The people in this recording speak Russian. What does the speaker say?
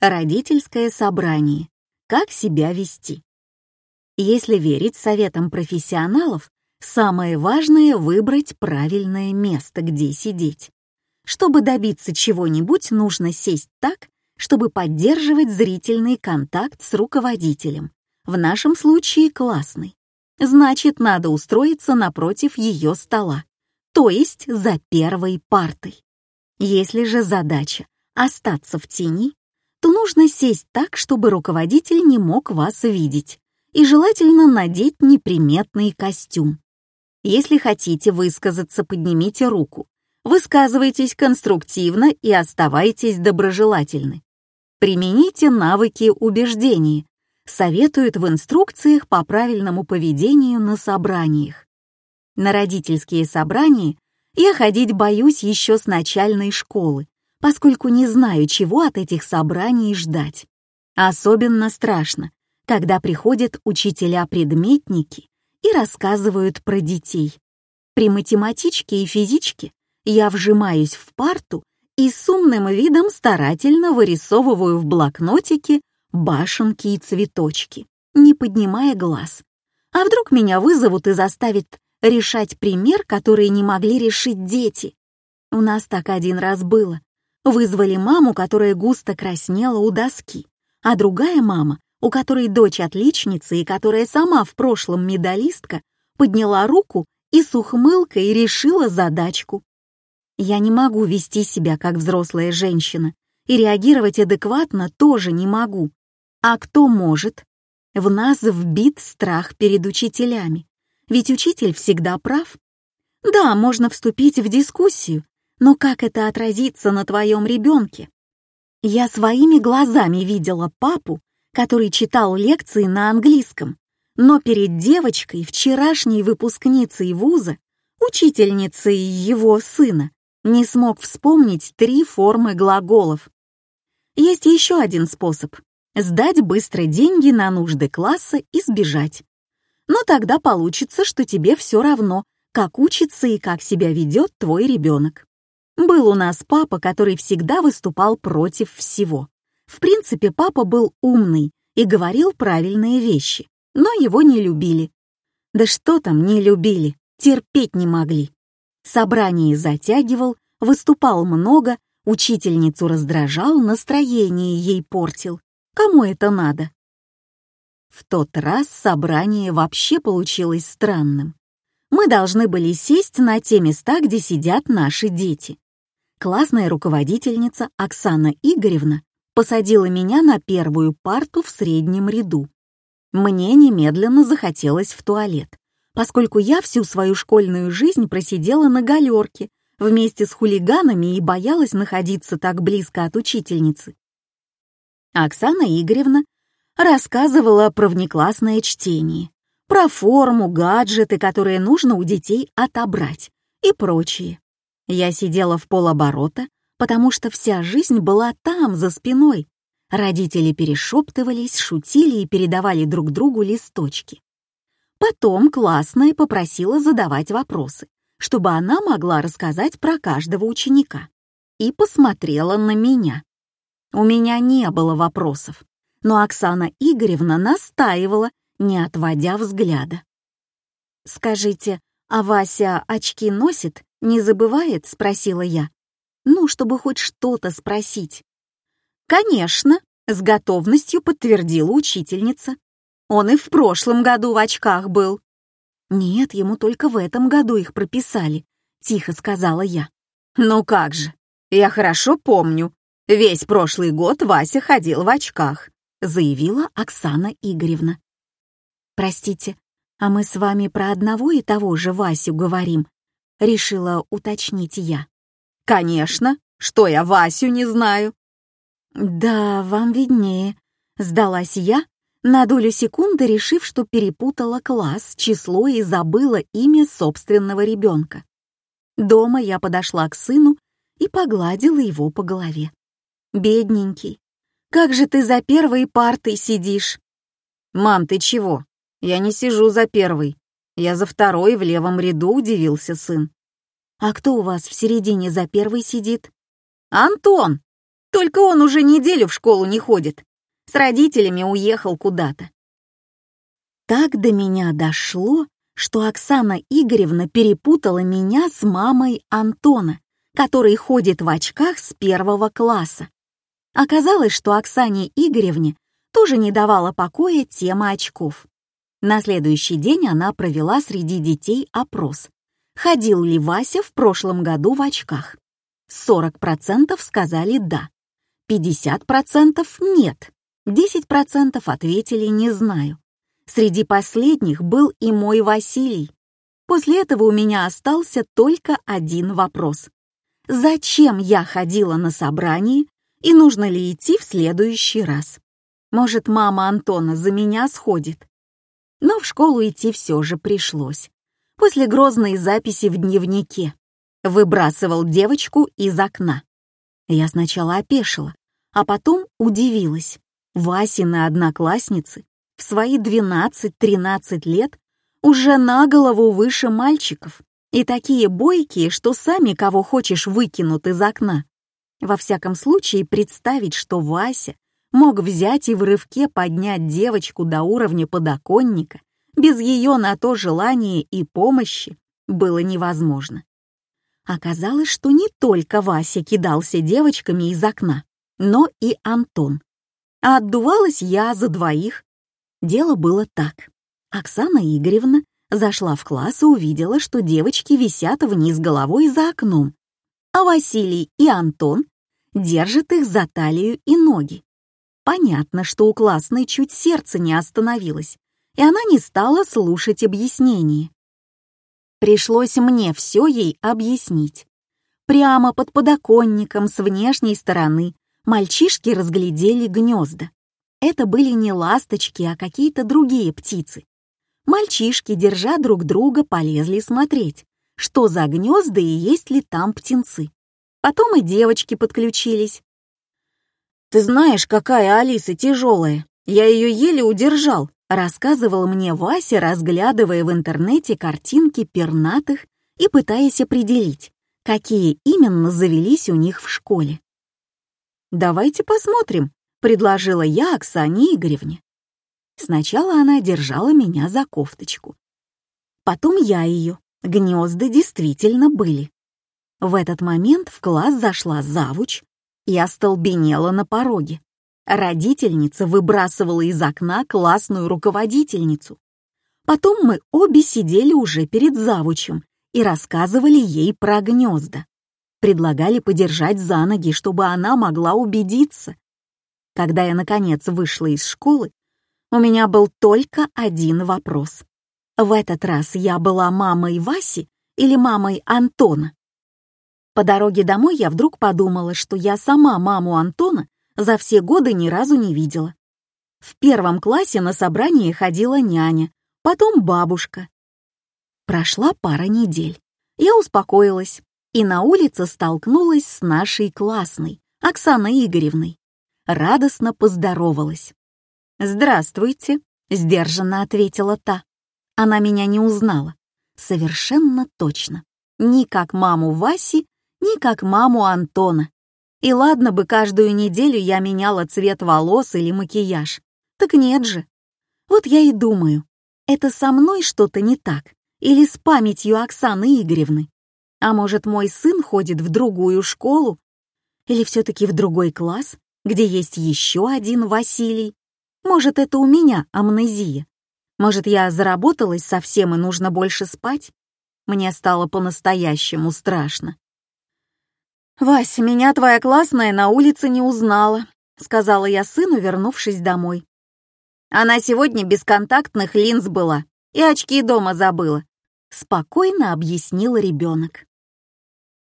Родительское собрание. Как себя вести? Если верить советам профессионалов, самое важное — выбрать правильное место, где сидеть. Чтобы добиться чего-нибудь, нужно сесть так, чтобы поддерживать зрительный контакт с руководителем. В нашем случае классный. Значит, надо устроиться напротив ее стола, то есть за первой партой. Если же задача — остаться в тени, то нужно сесть так, чтобы руководитель не мог вас видеть, и желательно надеть неприметный костюм. Если хотите высказаться, поднимите руку. Высказывайтесь конструктивно и оставайтесь доброжелательны. Примените навыки убеждения. Советуют в инструкциях по правильному поведению на собраниях. На родительские собрания я ходить боюсь еще с начальной школы, поскольку не знаю, чего от этих собраний ждать. Особенно страшно, когда приходят учителя-предметники и рассказывают про детей. При математичке и физичке я вжимаюсь в парту и с умным видом старательно вырисовываю в блокнотике башенки и цветочки, не поднимая глаз. А вдруг меня вызовут и заставят решать пример, который не могли решить дети? У нас так один раз было. Вызвали маму, которая густо краснела у доски, а другая мама, у которой дочь отличница и которая сама в прошлом медалистка, подняла руку и с ухмылкой решила задачку. Я не могу вести себя как взрослая женщина, и реагировать адекватно тоже не могу. А кто может? В нас вбит страх перед учителями, ведь учитель всегда прав. Да, можно вступить в дискуссию, но как это отразится на твоем ребенке? Я своими глазами видела папу, который читал лекции на английском, но перед девочкой, вчерашней выпускницей вуза, учительницей его сына, не смог вспомнить три формы глаголов. Есть еще один способ — сдать быстро деньги на нужды класса и сбежать. Но тогда получится, что тебе все равно, как учится и как себя ведет твой ребенок. Был у нас папа, который всегда выступал против всего. В принципе, папа был умный и говорил правильные вещи, но его не любили. Да что там не любили, терпеть не могли. Собрание затягивал, выступал много, учительницу раздражал, настроение ей портил. Кому это надо? В тот раз собрание вообще получилось странным. Мы должны были сесть на те места, где сидят наши дети классная руководительница Оксана Игоревна посадила меня на первую парту в среднем ряду. Мне немедленно захотелось в туалет, поскольку я всю свою школьную жизнь просидела на галерке вместе с хулиганами и боялась находиться так близко от учительницы. Оксана Игоревна рассказывала про внеклассное чтение, про форму, гаджеты, которые нужно у детей отобрать и прочее. Я сидела в полоборота, потому что вся жизнь была там, за спиной. Родители перешептывались, шутили и передавали друг другу листочки. Потом классная попросила задавать вопросы, чтобы она могла рассказать про каждого ученика. И посмотрела на меня. У меня не было вопросов, но Оксана Игоревна настаивала, не отводя взгляда. «Скажите, а Вася очки носит?» «Не забывает?» — спросила я. «Ну, чтобы хоть что-то спросить». «Конечно», — с готовностью подтвердила учительница. «Он и в прошлом году в очках был». «Нет, ему только в этом году их прописали», — тихо сказала я. «Ну как же, я хорошо помню. Весь прошлый год Вася ходил в очках», — заявила Оксана Игоревна. «Простите, а мы с вами про одного и того же Васю говорим», — решила уточнить я. «Конечно! Что я Васю не знаю?» «Да, вам виднее», — сдалась я, на долю секунды решив, что перепутала класс, число и забыла имя собственного ребенка. Дома я подошла к сыну и погладила его по голове. «Бедненький, как же ты за первой партой сидишь?» «Мам, ты чего? Я не сижу за первой. Я за второй в левом ряду удивился сын. «А кто у вас в середине за первый сидит?» «Антон!» Только он уже неделю в школу не ходит. С родителями уехал куда-то. Так до меня дошло, что Оксана Игоревна перепутала меня с мамой Антона, который ходит в очках с первого класса. Оказалось, что Оксане Игоревне тоже не давала покоя тема очков. На следующий день она провела среди детей опрос. Ходил ли Вася в прошлом году в очках? 40% сказали «да», 50% «нет», 10% ответили «не знаю». Среди последних был и мой Василий. После этого у меня остался только один вопрос. Зачем я ходила на собрание и нужно ли идти в следующий раз? Может, мама Антона за меня сходит? Но в школу идти все же пришлось. После грозной записи в дневнике. Выбрасывал девочку из окна. Я сначала опешила, а потом удивилась. Васины одноклассницы в свои 12-13 лет уже на голову выше мальчиков и такие бойкие, что сами кого хочешь выкинут из окна. Во всяком случае, представить, что Вася мог взять и в рывке поднять девочку до уровня подоконника без ее на то желания и помощи было невозможно. Оказалось, что не только Вася кидался девочками из окна, но и Антон. А отдувалась я за двоих, Дело было так. Оксана Игоревна зашла в класс и увидела, что девочки висят вниз головой за окном, а Василий и Антон держат их за талию и ноги. Понятно, что у классной чуть сердце не остановилось, и она не стала слушать объяснения. Пришлось мне все ей объяснить. Прямо под подоконником с внешней стороны мальчишки разглядели гнезда. Это были не ласточки, а какие-то другие птицы. Мальчишки, держа друг друга, полезли смотреть, что за гнезда и есть ли там птенцы. Потом и девочки подключились. «Ты знаешь, какая Алиса тяжелая? Я ее еле удержал», рассказывал мне Вася, разглядывая в интернете картинки пернатых и пытаясь определить, какие именно завелись у них в школе. «Давайте посмотрим», — предложила я Оксане Игоревне. Сначала она держала меня за кофточку. Потом я ее. Гнезда действительно были. В этот момент в класс зашла завуч и остолбенела на пороге. Родительница выбрасывала из окна классную руководительницу. Потом мы обе сидели уже перед завучем и рассказывали ей про гнезда. Предлагали подержать за ноги, чтобы она могла убедиться, когда я, наконец, вышла из школы, у меня был только один вопрос. В этот раз я была мамой Васи или мамой Антона? По дороге домой я вдруг подумала, что я сама маму Антона за все годы ни разу не видела. В первом классе на собрание ходила няня, потом бабушка. Прошла пара недель. Я успокоилась и на улице столкнулась с нашей классной, Оксаной Игоревной радостно поздоровалась. «Здравствуйте», — сдержанно ответила та. Она меня не узнала. Совершенно точно. Ни как маму Васи, ни как маму Антона. И ладно бы каждую неделю я меняла цвет волос или макияж. Так нет же. Вот я и думаю, это со мной что-то не так? Или с памятью Оксаны Игоревны? А может, мой сын ходит в другую школу? Или все-таки в другой класс? где есть еще один Василий. Может, это у меня амнезия. Может, я заработалась совсем и нужно больше спать? Мне стало по-настоящему страшно. «Вась, меня твоя классная на улице не узнала», — сказала я сыну, вернувшись домой. «Она сегодня без контактных линз была и очки дома забыла», — спокойно объяснил ребенок.